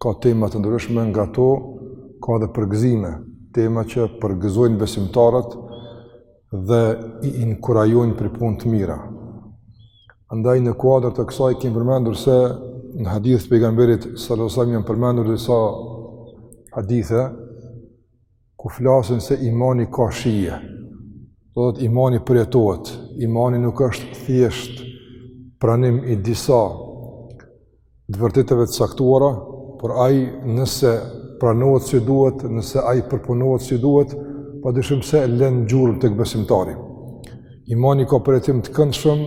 ka tema të ndryshme nga ato, ka dhe përgëzime, tema që përgëzojnë besimtarët dhe i inkurajojnë për punë të mira. Andaj në kuadër të kësaj kemi përmendur se në hadithe të pejgamberit sallallahu alaihi wasallam janë përmendur disa hadithe, ku flasin se imani ka shije, domethënë imani përjetohet, imani nuk është thjesht pranim i disa të vërtetave të caktuara, por ai nëse pranohet si duhet, nëse ai përpunohet si duhet, pa dyshim se lën gjurmë tek besimtari. Imani ka përjetim të këndshëm,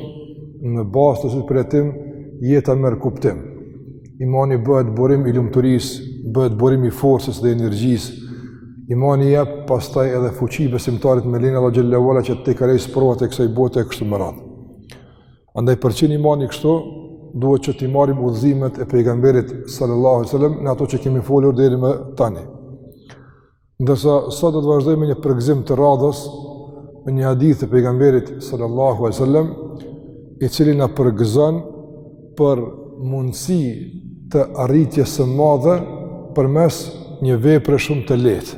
në bazë të këtij përjetimi, jeta merr kuptim. Imani bëhet burim i lumturisë, bëhet burim i forcës dhe energjisë. Imani jep pastaj edhe fuqi besimtarit me leje Allah xhelle ve ala që t'i kalojë sprovat e kësaj bote e kështu me radhë. Andaj për t'qenë imani kështu, duhet që t'i marrim udhëzimet e pejgamberit sallallahu sallam në ato që kemi folur deri më tani. Ndërsa sot do të vazhdojmë një përgëzim të radhës në një hadith të pejgamberit sallallahu alaihi wasallam, i cili na përgëzon për mundësi të arritjes së madhe përmes një vepre shumë të lehtë.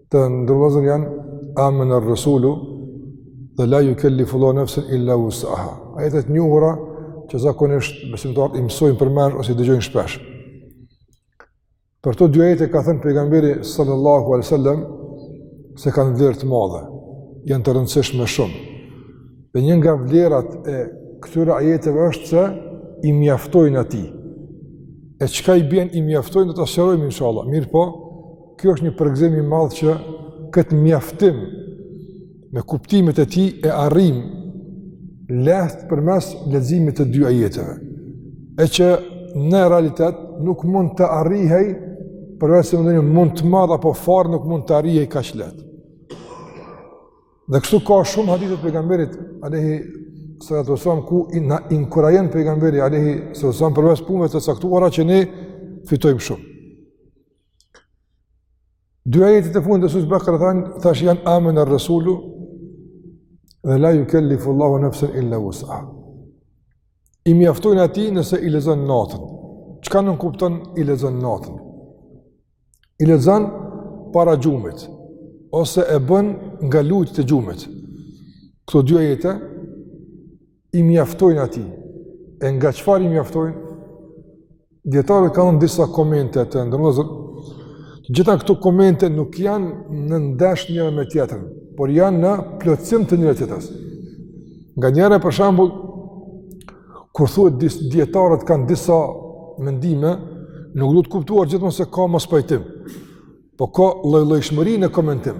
Të ndërlozër janë amene rresulu dhe la jukellifullahu nefsen illa usaha. Ajete të njohura që zakonisht besimtarët i mësojnë përmendsh ose i dëgjojnë shpesh. Për këto dy ajete ka thënë pejgamberi sallallahu alai sallam se kanë vlerë të madhe, janë të rëndësishme shumë. Dhe një nga vlerat e këtyre ajeteve është se i mjaftojnë atij. E çka i bjen i mjaftojnë do ta sqarojmë, inshallah. Mirëpo, Kjo është një përgëzim i madh që këtë mjaftim me kuptimet e tij e arrim lehtë përmes leximit të dy ajeteve. E që në realitet nuk mund të arrihej përveç se me ndonjë mund të madh apo fare nuk mund të arrihej kaq lehtë. Dhe kështu ka shumë hadithe të pejgamberit alayhi salatu wasallam ku ai na inkurajon pejgamberi alayhi salatu wasallam përmes punëve të caktuara që ne fitojmë shumë. Dy ajetet e fundit të sures Al-Baqara thamë, tash janë amen ar-rasulu dhe la yukallifu Allahu nafsan illa wus'aha. I mjaftojnë atij nëse i lexon natën. Çka nënkupton i lexon natën? I lexon para gjumit, ose e bën nga lutjet e gjumit. Këto dy ajete, i mjaftojnë atij, e nga çfarë i mjaftojnë, dijetarët kanë disa komente të ndërlozër, gjitha këto komente nuk janë në ndesh njëra me tjetrën, por janë në plotësim të njëra-tjetrës. Nganjëherë, për shembull, kur thuhet dis, dijetarët kanë disa mendime, nuk duhet të kuptuar gjithmonë se ka mospajtim, po ka llojllojshmëri në komentim.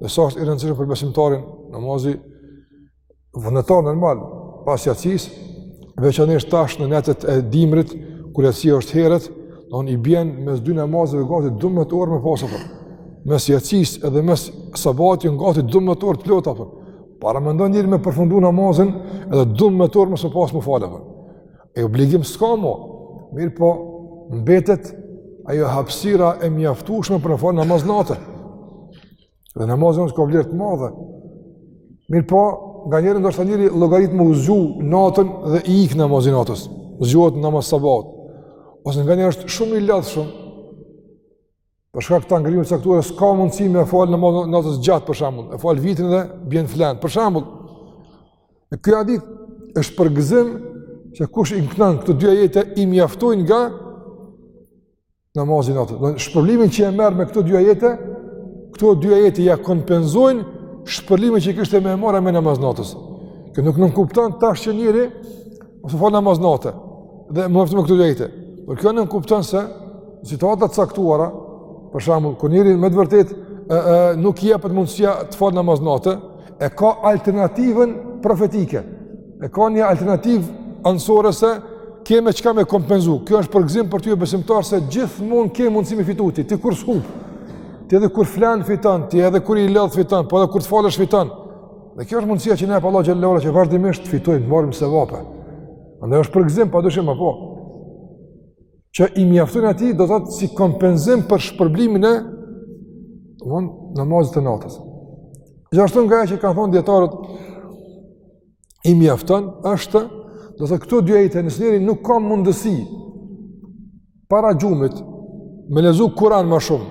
Dhe sa është i rëndësishëm për besimtarin, namazi vullnetar normal, pas jacisë, veçanisht tash në netet e dimrit, kur jacia është heret, domethonë i bjen mes dy namazeve gati 12 orë me pasë, për. mes jacisë edhe mes sabahit gati 12 orë të plota, për. paramendoni njeri me përfundu namazin edhe 12 orë me s'pasë me falë, për. E obligim s'ka mo, mirëpo mbetet ajo hapsira e mjaftueshme për me falë namaz natë. Dhe namazi i natës ka vlerë të madhe. Mirëpo, nganjëherë ndoshta njeri llogarit me u zgju natën dhe i ik namazi i natës. Zgjuhet n'namaz t'sabahit. Ose nganjëherë është shumë i lodhshëm. Për shkak të angazhimit të caktuar s'ka mundësi me fal namazin e natës gjatë për shembull. E fal vitrin dhe bjen flen. Për shembull, në këtë hadith është përgëzimi se kush i këndon këto dy ajete i mjaftojnë nga namazi i natës. Do shpërblimin që e merr me këto dy ajete, këto dy ajete ia kompenzojnë shpërblimin që kishte me marrë me namazin e natës. Kjo nuk nënkupton tash që njeri Mos me fal namaz natë. Dhe më vjen me këto dy ajete. Por kjo nënkupton se n'situata të caktuara, për shembull, kur njeriut me të vërtetë ë ë nuk i jepet mundësia të fal namaz natë, e ka alternativën profetike. E ka një alternativë ansorëse ke me çka me kompenzu. Kjo është përgëzim për ty o besimtar se gjithmonë ke mundësi me fitu ti, ti kur s'hu. Ti edhe kur flen fiton, ti edhe kur i lëdh fiton, po edhe kur të falësh fiton. Dhe kjo është mundësia që na jep Allahu xhel-le ue ala që vazhdimisht të fitojmë, të marrim sevape. Andaj është përgëzim pa dyshim apo. Që i mjafton atij do të thotë si kompenzim për shpërblimin e von namazit të natës. Gjithashtu nga ajo që kanë thonë dijetarët i mjafton është do të thotë këto dy ajete nëse njeri nuk ka mundësi para gjumit me lexu Kur'an ma shumë.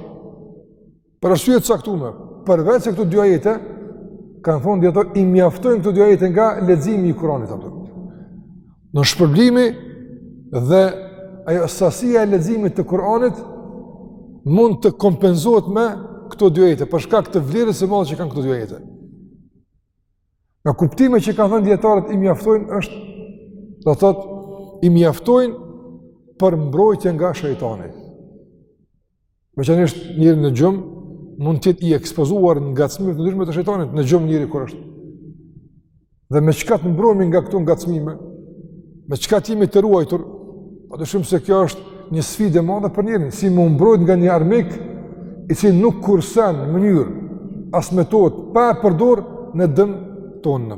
Për arsye të caktume, përveçse këto dy ajete kanë thonë dijetarët i mjaftojnë këto dy ajete nga leximi i Kuranit apo. Në shpërblimi dhe ajo sasia e leximit të Kuranit mund të kompenzohet me këto dy ajete për shkak të vlerës së madhe që kanë këto dy ajete. Nga kuptimet që kanë thënë dijetarët i mjaftojnë është do thotë i mjaftojnë për mbrojtje nga shejtani. Veçanërisht njeri në gjumë mund të jetë i ekspozuar në ngacmime të ndryshme të shejtanit në gjumë njeri kur është. Dhe me çka të mbrohemi nga këto ngacmime? Me çka të jemi të ruajtur? Padyshim se kjo është një sfidë e madhe për njerin, si me u mbrojt nga një armik i cili nuk kursen mënyrë as metodë pa e përdor në dëm tonë.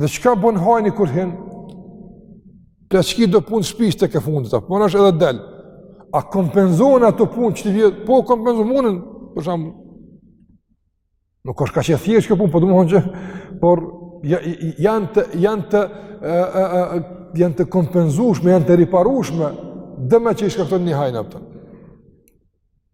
Dhe çka bën hajni kur hin? Plaçkit do punë shpisë tek e fundit, apo s'është edhe del. A kompenzohen ato punë që t'i vjedh? Po kompenzohen, për shembull. Nuk është kaq e thjeshtë kjo punë, po domthonjë që por janë të janë të ë ë ë janë të kompenzueshme, janë të riparueshme dëme që i shkakton një hajn apo.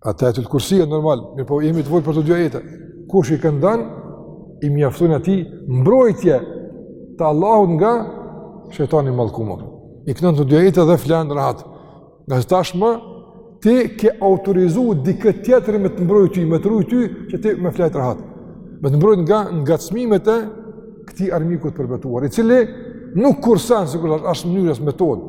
Ajetet e kursisë, normal, mirëpo jemi tu folë për këto dy ajete. Kush i këndon, i mjaftojnë atij, mbrojtje të Allahut nga shejtani i mallkum. I këndon këto dy ajete dhe flen rahat. Ngase tashmë, ti ke autorizu dikë tjetër me të mbrojtë ty, me të rujtë ty, që ti me fjetë rahat. Me të mbrojtë nga ngacmimet e këtij armikut të përbetuar, i cili nuk kursen, s'kursen as mënyrë as metodë.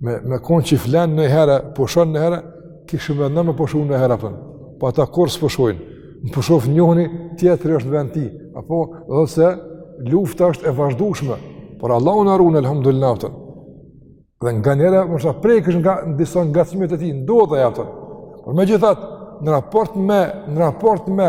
me me kon që flan në herë, po shon në herë, ti shumë më ndonjë po shon në herë apo. Po ata kur s'po shohin, më po shoh njëri-tjetrin është vend ti, apo se lufta është e vazhdueshme, por Allahu na ruan elhamdulillah. Të. Dhe nganjëherë mund të prekesh nga disa ngacmime të tij, ndodh edhe ajo. Por megjithatë, në raport me, në raport me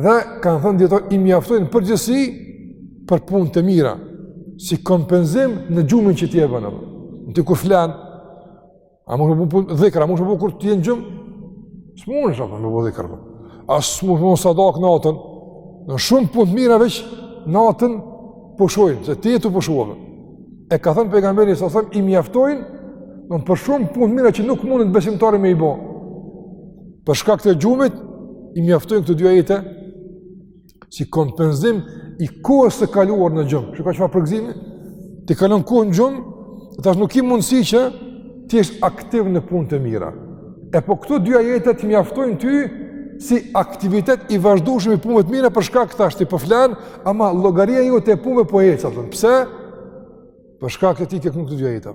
Dhe kanë thënë dijetarët i mjaftojnë përgjithësi për punë të mira, si kompenzim në gjumin që ti e bën apo. Ti kur flan, a mund të bëj punë dhikra, a mund të bëj kur ti je në gjum? S'mund të bëj punë dhikra. Po. A s'mund të sadak natën? Në shumë punë të mira veç natën pushojnë, se ti të pushuave. E ka thënë pejgamberi alejhi selam, i mjaftojnë, në për shumë punë të mira që nuk mundet besimtari me i bo. Për shkak të gjumit, i mjaftojnë këto dy ajete si kompenzim i kohës së kaluar në gjumë. Çka, çfarë përgëzimi? Ti kalon kohë në gjumë, dhe tash nuk ki mundësi që të jesh aktiv në punë të mira. E po këto dy ajete t'i mjaftojnë ty si aktivitet i vazhdushëm i punëve të mira për shkak se ti po flen, po ama llogaria jote e punëve po ecën. Pse? Për shkak se ti i ke këndu këto dy ajete.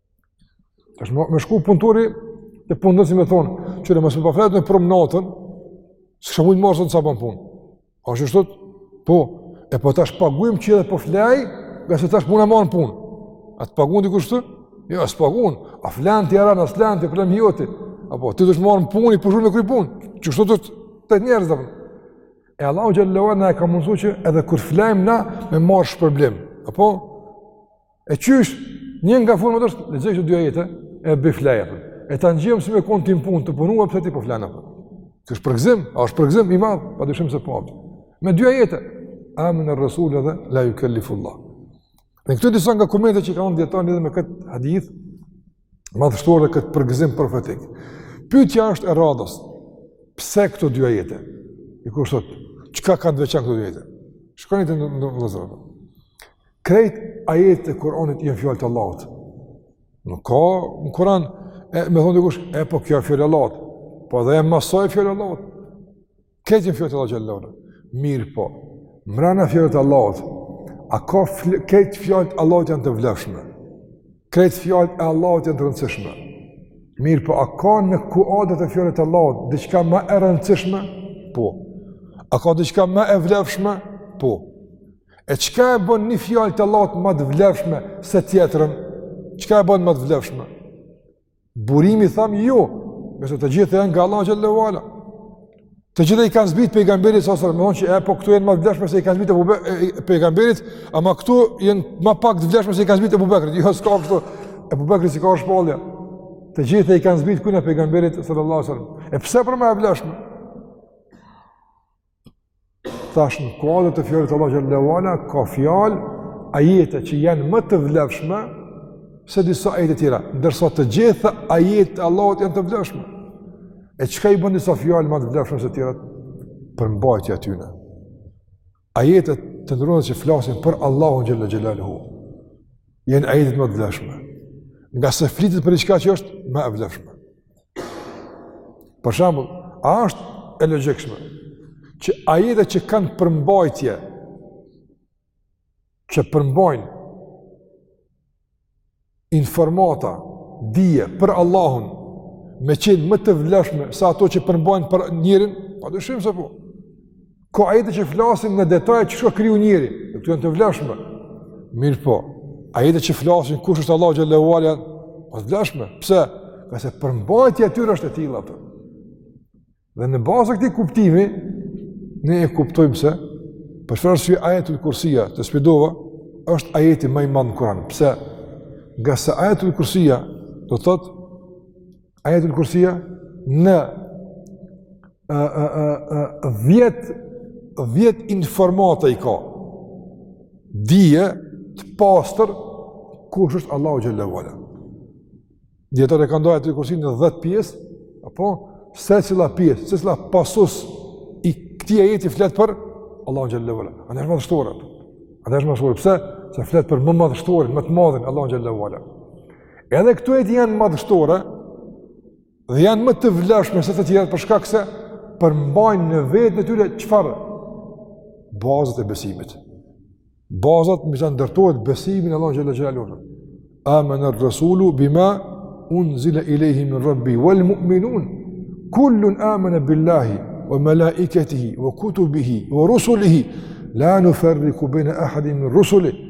Tash me, me shku punëtori te punëdhënësi me thonë, që në mësë më për flejt mbrëmë natën, s'kisha mujt me ardh të sabon punë. A qështu? Po, e po tash paguim që edhe po flej, ngase tash po na merr në punë. A të pagun dikush kështu? Jo, as s'të pagun. A flenë të jaran, a së lenë të përlem joti. Apo, ti je marrë në punë, i përshur me kry punë. Qështu të të të njerës dhe përmë. E Allah u xhel-le shanuhu na e ka mundësu që edhe kur flejmë na me marrë shpërblim. A po? E qysh, një nga format është, me lexu këto dy ajete, e bi flej, apo. e ta ngjen si me konë ti tuj punu, tuj punu, përse ti po flen, apo. A është përgzim, a është përgzim i madh, pa dyshim se po. Me dy ajete, Amener-resulu edhe, la jukelifullahu. Janë këto disa nga komentet që i ka dhanë dijetarët lidhur me këtë hadith, madhështor dhe këtë përgëzim profetik. Pyetja është e radhës. Pse këto dy ajete? Dikush thotë, çka kanë të veçantë këto dy ajete? Shikoni të nderuar. Krejt ajetet e Kur'anit janë fjalë të Allahut. Nuk ka në Kur'an e me thanë dikush, e po kjo s'është fjalë e Allahut. Po edhe e Musës fjalë e Allahut. Krejt janë fjalët e Allahut xhele ue ala. Mirëpo, mrena fjalëve të Allahut, a ka fl krejt fjalët e Allahut janë të vlefshme? Krejt fjalët e Allahut janë të rëndësishme? Mirëpo, a ka në kuadër të fjalëve të Allahut, diçka ma e rëndësishme? Po. A ka diçka ma e vlefshme? Po. E çka e bon një fjalë të Allahut ma të vlefshme se tjetrën? Çka e bon ma të vlefshme? Burimi thamë jo, ngase të gjitha janë nga Allahu xhele ue ala. Të gjitha i kanë zbrit pejgamberit salallahu, me thanë që e po këto janë ma të vlefshme se i kanë zbrit pejgamberit, ama këto janë ma pak të vlefshme se i kanë zbrit Ebu Bekrit. Jo s'ka këtu. Ebu Bekrit s'i ka ardh shpallja. Të gjitha i kanë zbrit kujna, pejgamberit sallallahu alaihi wasallam. E pse pra ma e vlefshme? Thashë në kuadër të fjalëve të Allahut xhele ue ala, ka fjalë ajete që janë më të vlefshme se disa ajete tjera, ndërsa të gjitha ajetet e Allahut janë të vlefshme. E çka i bën disa fjalë ma të vlefshme se tjerat? Përmbajtja e tyne. Ajetet të nderuar që flasin për Allahun xhele xhelaluhu, janë ajetet më të vlefshme. Ngase flitet për diçka që është, më e vlefshme. Për shembull, a është e logjikshme që ajetet që kanë përmbajtje, që përmbajnë informata, dije për Allahun, me qenë më të vlefshme sa ato që përmbajnë për njerin, pa dyshim se po. Ka ajete që flasin në detaje qysh u kriju njeri, dhe këto janë të vlefshme. Mirëpo, ajetet që flasin kush është Allahu xhele ue ala, janë ma të vlefshme. Pse? Ngase përmbajtja e tyre është e tillë. Dhe në bazë të këtij kuptimi, ne e kuptojmë se, për çfarë arsye ajetul kursia tespih dova, është ajeti ma i madh në Kuran. Pse? Ngase ajetul kursia, do të thotë, Ajetul Kursia në ë ë ë ë 10 informata i ka. Dije të pastër kush është Allahu xhele ve ala. Dijetarët e kanë nda Ajetul Kursinë në 10 pjesë, po secila pjesë, secila pasus i këtij ajeti flet për Allahun xhele ve ala. Andaj madhështor. Andaj madhështor pse? Se flet për më madhështorin, më të madhin Allahun xhele ve ala. Edhe këto ajete janë madhështore dhe janë më të vlefshme se të tjerat për shkak se përmbajnë në veten e tyre çfarë? Bazat e besimit. Bazat mbi çka ndërtohet besimi në Allah xhele xhelaluhu. Amene rresulu bima unzile ilejhi min rabbihi wal mu'minun kullun amene billahi wa malaiketihi wa kutubihi wa rusulihi la nuferriku bejne ahadin min rusulihi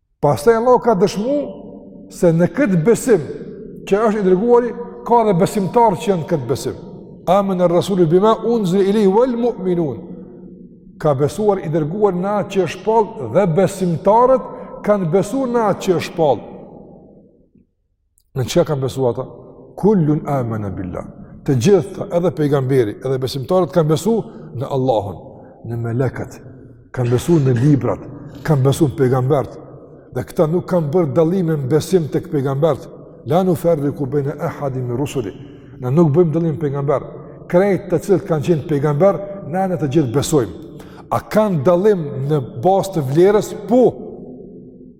Pastaj Allah ka dëshmu se në këtë besim që është i dërguari, ka dhe besimtarë që janë këtë besim. Amene Rasulu bima unzile ilejhi vel mu'minun. Ka besuar i dërguari në atë që është shpallë dhe besimtarët kanë besu në atë që është palë. Në çka kanë besu ata? Kullun amana billah. Të gjithë, edhe pejgamberi, edhe besimtarët kanë besu në Allahun, në melekët, kanë besu në librat, kanë besu në pejgambert. Dhe këta nuk kanë bërë dallime në besim tek pejgambert. La nuferriku bejne ehadin min rusulih. Na nuk bëjmë dallim në pejgamberë. Krejt të cilët kanë qenë pejgamber, na në të gjithë besojmë. A kanë dallim në bazë të vlerës? Po!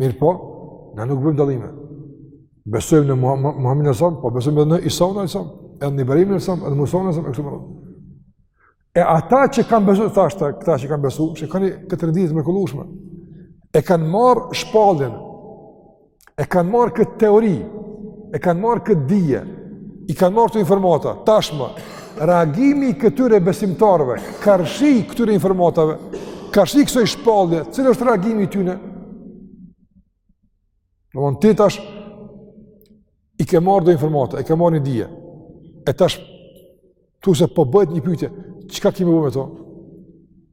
Mirëpo, na nuk bëjmë dallime. Besojmë në Muhamedin sallallahu alajhi po besojmë edhe në Isa sallallahu alajhi wasallam, edhe në Ibrahimin sallallahu alajhi edhe në Musa sallallahu alajhi wasallam. E ata që kanë besu tash, këta që kanë besu, shikoni këtë renditje të mrekullueshme, e kanë marr shpalljen. E kanë marr këtë teori, e kanë marr këtë dije, i kanë marr këto informata tashmë Reagimi i këtyre besimtarëve, karshi këtyre informatave, karshi kësoj shpallje, cili është reagimi i tyne? Domethënë ti tash, i ke marrë do informata, i ke marrë një dije, e tash, thuse po bëhet një pyetje, çka kemi bo me to?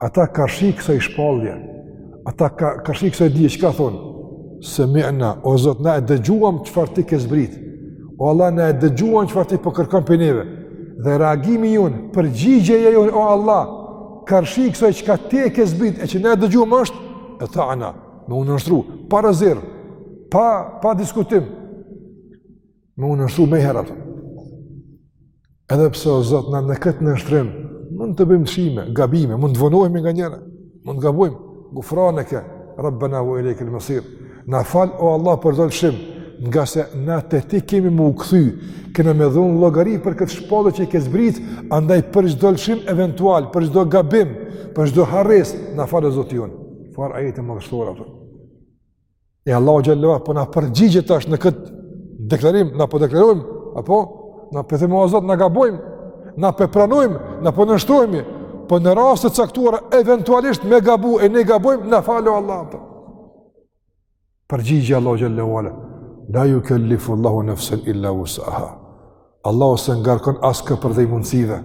ata karshi kësaj shpallje, ata karshi kësaj dije çka thonë, semi'na, o Zot, na e dëgjuam çfarë ti ke zbrit, o Allah, na e dëgjuam çfarë ti po kërkon prej neve, dhe reagimi jonë, përgjigjja jonë, o Allah, karshi kësaj çka ti e ke zbrit, e që na e dëgjuam është, eta'na, me u nënshtru, pa rezervë, pa, pa diskutim, Me u nënshtru menjëherë ato. Edhe pse o Zot na në këtë nënshtrim mund të bëjmë lëshime, gabime, mund të vonohemi nganjëherë, mund të gabojmë. Gufraneke, Rabbana wa ilayka al-masir. Na fal o Allah për çdo lëshim, ngase na te ti kemi me u kthy, kena me dhon llogari për këtë shpallje që i ke zbrit, andaj për çdo lëshim eventual, për çdo gabim, për çdo harresë, na fal o Zoti jonë. Çfarë ajete madhështore. E Allahu xhallahu po na përgjigjet tash në këtë deklarim, na po deklarojmë, apo na po themi o Zot, na gabojmë, na po pranojmë, na po nënshtrohemi, po në raste të caktuara eventualisht me gabu e ne gabojmë, na fal o Allah atë. Përgjigjet Allahu xhallahu ala. La yukallifu Allahu nafsan illa wus'aha. Allahu s'e ngarkon askë përtej mundësive.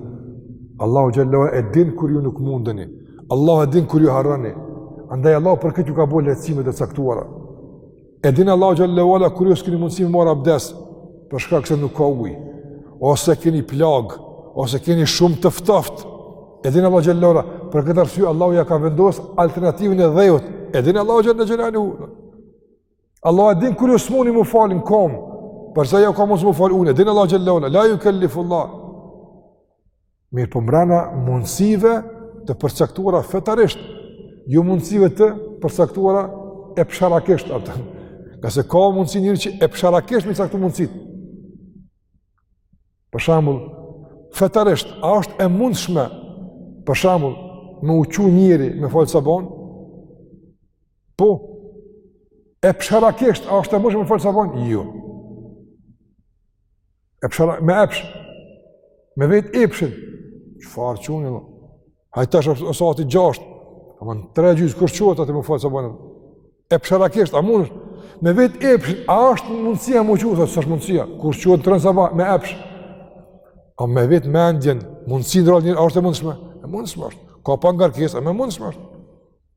Allahu xhallahu e din kur ju nuk mundeni. Allahu e din kur ju harroni. Andaj Allahu për këtë ju ka bo lehtësimet e caktuara. E din Allahu xhallahu ala kur ju s'kini mundësi me marrë abdes, për shkak se nuk ka ujë. Ose keni plagë, ose keni shumë të ftoftë. E din Allahu xhallahu, e për këtë arsye Allahu ja ka vendosë alternativën e dheut. E din Allahu xhallahu e Allah e din kur ju s'muni m'u fal n'kom, për ata ju ka mundësu m'u fal n'ulje, din Allah xhallahu, la jukellifullah. Mirëpo mrena mundësive të përcaktuara fetarisht, jo mundësive të përcaktuara epsharakisht, atë. Ngase ka mundësi njeri që epsharakisht me caktu mundësitë. Për shambull, fetarisht, a është e mundëshme, për shambull, me u çu njeri me falë sabon, Po, epsharakisht, a është e mundshme me falë sabon? Jo. Epshara, me epsh, me vet epshin, çfarë çu, hajt tash është sahati gjashtë, a më në tre gjysë, kur çohet ai me falë sabon? Epsharakisht, a mundesh, me vet epshin, a është mundësia m'u çu thotë, s'është mundësia, kur çohet ai të rënë sabon, me epsh, ama me vet mendjen, mundësinë reale njeri, a është e mundëshme? E mundëshme është, ka pak ngarkesë, ama e mundëshme është?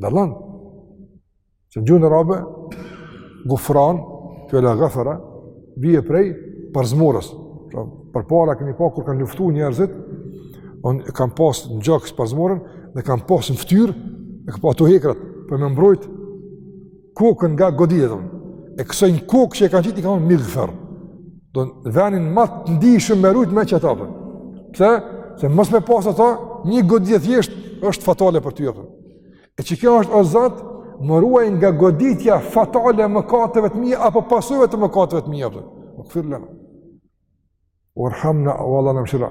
Dallon. Që në gjuhën arabe, gufran, fjala gafara, bje prej parzmores. Pra, përpara kemi pa kur kanë luftu njerëzit, on, e kanë pas në gjoks parzmoren, dhe kanë pas në ftyrë, e kanë pas ato hekrat, për me mbrojt, kokën nga goditja, dhe kësaj në kokë që e kanë qitë, i kanë thonë migfer. Dhe në venin ma të ndishëm me rujtë me qat. Po. Pse? Se mos me pasë ata, një goditje e thjeshtë është fatale për ty. Po. E qe kjo është o Zot, më ruaj nga goditja fatale e mëkateve të mija, apo pasojave të mëkateve të mija. Wagfir lena. Warhamna, o Allah na mshiro.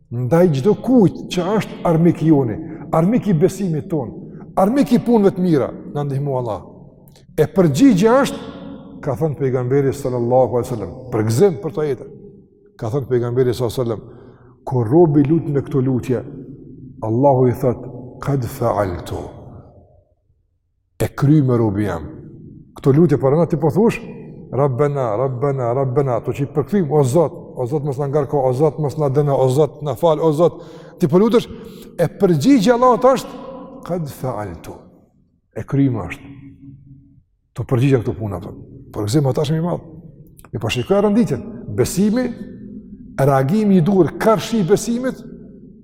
Ndaj çdokujt që është armik i joni, armik i besimit ton, armik i punëve të mira, na ndihmo Allah. E përgjigja është ka thënë pejgamberi sallallahu alajhi wasallam, përgzim për to, a jetër. Ka thënë pejgamberi sallallahu alajhi wasallam, kur robi lut me këto lutje, Allahu i thot kad fa'altu. e kryme robi jem. Këto lutje po ra, ti po thush, Rabbena, Rabbena, Rabbena, tu qi përkthim, o Zot, o Zot mos na ngarko, o Zot mos na dëno, o Zot na fal, o Zot, ti po lutesh, e përgjigjja Allahut është, kad fa'altu, e kryme është, t'u përgjigjën këto puna, përgëzim jashtëzakonisht i madh, me pa shikoje renditjen, besimi, reagimi i duhur, karshi besimit,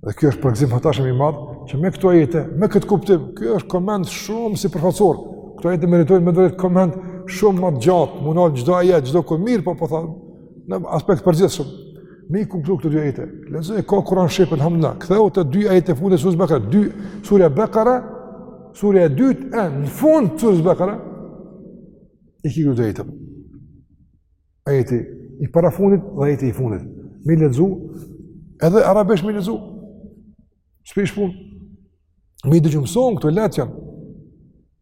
Dhe kjo është përgzim fatashëm i madh, që me këto ajete, me këtë kuptim, ky është koment shumë sipërfaqësor, këto ajete meritojnë me dhanë koment shumë më gjatë, mendo çdo ajet, çdo këtë mirë, po po thamë, në aspekt përgjithshëm. Me i kuptu këto dy ajete, lexo e ka Kuran shqip, alhamdulillah, ktheu te dy ajetet e fundit surës Bekara, dy, surja Bekara, surja e dytë, e në fund surës Bekara, i ki këto dy ajete. Ajeti i parafundit dhe ajeti i fundit. M'i lexu edhe arabisht m'i lexu. S'prish pun. M'i dëgju, mson këto lecën.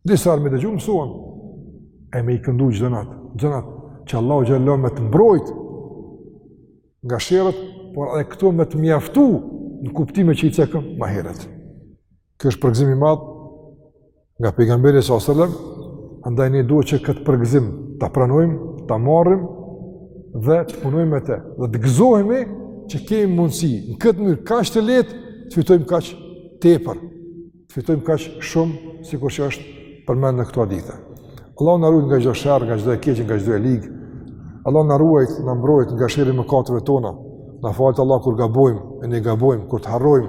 Disa herë me dëgju, mson. E me i këndu çdo nat, çdo nat që Allahu xhallahu me të mbrojt nga sherret, por edhe këto me të mjaftu në kuptime që i cekëm ma heret. Kjo është përgëzim i madh nga pejgamberi s.a.s., andaj ne duhet që këtë përgëzim ta pranojmë, ta marrim dhe të punojmë me të. Dhe të gëzohemi që kemi mundësi në këtë mënyrë kaq të lehtë të fitojmë kaq tepër, të fitojmë kaq shumë sikur që është përmend në këto ditë. Allahu na ruaj nga çdo sherr, nga çdo e keq, nga çdo e lig. Allahu na ruaj, na mbrojt nga sherri i mëkateve tona. Na faltë Allahu kur gabojmë, e ne gabojmë kur të harrojmë,